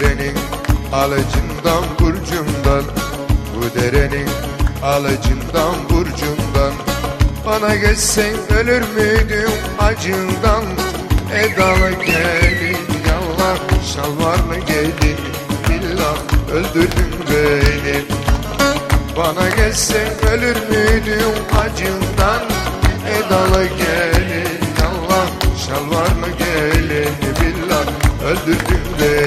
derenin alıcından burcundan. Bu derenin alıcından burcundan. Bana geçsen ölür müydüm acından? Edalı gelin yallah şalvarlı gelin. Billah öldürdün beni. Bana geçsen ölür müydüm acından? Edalı gelin yallah şalvarlı gelin. Billah öldürdün beni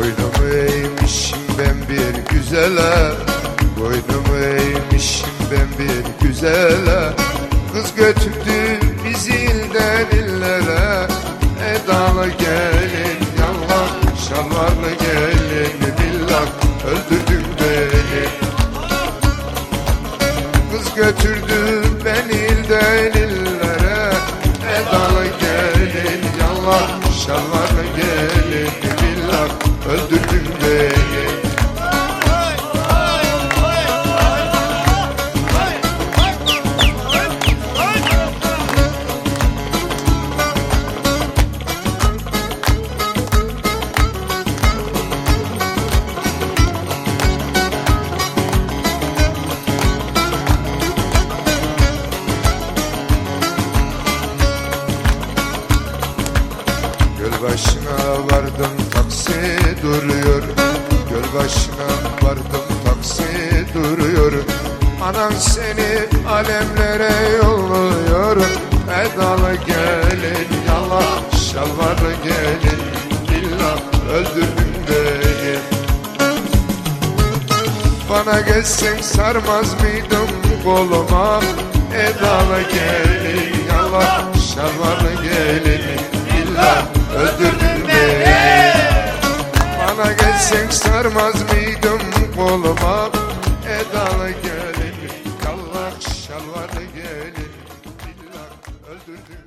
Boynumu eğmişim ben bir güzele. Boynumu eğmişim ben bir güzele. Kız götürdü bizi ilden illere. Edalı gelin yallah şalvarlı gelin Billah öldürdün beni. Kız götürdü beni ilden illere. Edalı gelin yallah şalvarlı başına vardım taksi duruyor. Anan seni alemlere yolluyor. Edalı gelin yallah şalvarlı gelin. Billah öldürdün beni Bana geçsen sarmaz mıydım koluma? Edalı gelin yallah şalvarlı gelin. Billah öldürdün beni Geçsen sarmaz mıydım koluma? Edalı gelin yallah şalvarlı gelin Billah öldürdün